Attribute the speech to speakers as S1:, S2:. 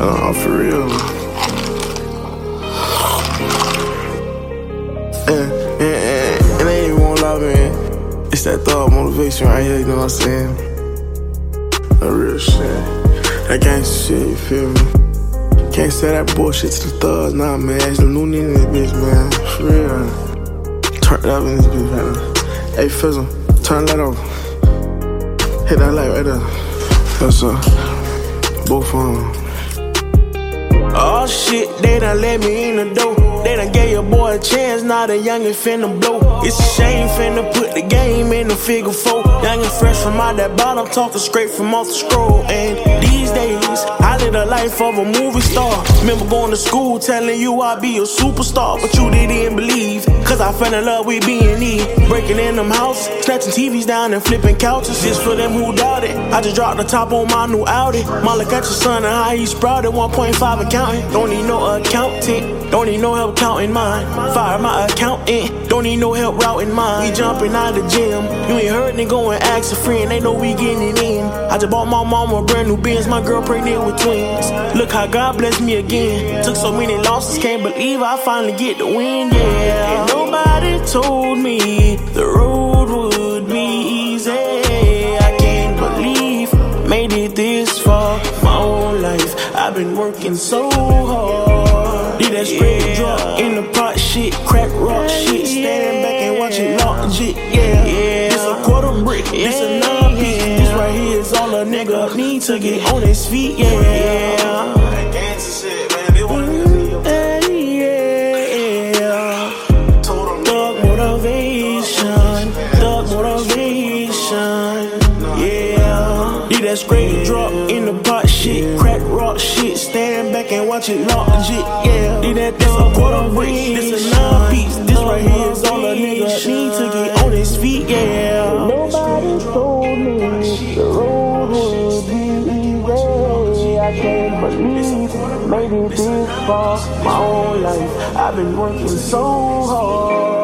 S1: Oh, for real. And, and, and, and they ain't won't lie, man. It's that thug motivation right here, you know what I'm saying? The real shit. That gangsta shit, you feel me? Can't say that bullshit to the thugs, nah, man. It's the new nigga in this bitch, man. For real. Turn it up in this bitch, man. Hey, Fizzle, turn that off. Hit that light right there. That's up. Both of them.
S2: Oh shit, they done let me in the door. They done gave your boy a chance, now the youngin' finna blow. It's a shame finna put the game in the figure four. Young and fresh from out that bottom, talking straight from off the scroll. And these days, I live the life of a movie star. Remember going to school telling you I'd be a superstar, but you didn't believe. Cause I fell in love with B&E. Breaking in them houses, snatching TVs down and flipping couches. This for them who doubt it. I just dropped the top on my new Audi. My at your son and how he sprouted 1.5 accounting. Don't need no accountant. Don't need no help counting mine. Fire my accountant. Don't need no help routing mine. We jumping out the gym. You ain't heard me go and ask a friend. They know we getting it in. I just bought my mom a brand new Benz. My girl pregnant with twins. Look how God blessed me again. Took so many losses, can't believe I finally get the win. Yeah. And nobody told me the road would be easy. I can't believe made it this far. My whole life I've been working so hard. Did that straight drop in the pot shit, crack rock shit. Stand back and watch it lock legit. Yeah, yeah. This a quarter brick, this a is all a nigga need to get on his feet. Yeah.
S1: That gangsta shit, man. They wanna
S2: Yeah, yeah.
S1: told them
S2: Thug motivation, thug motivation. Yeah, did that straight drop in the pot shit, crack rock shit. Stand back and watch it lock legit. Yeah, did that a quarter brick, this a
S3: I can't believe made it this far. My whole life I've been working so hard.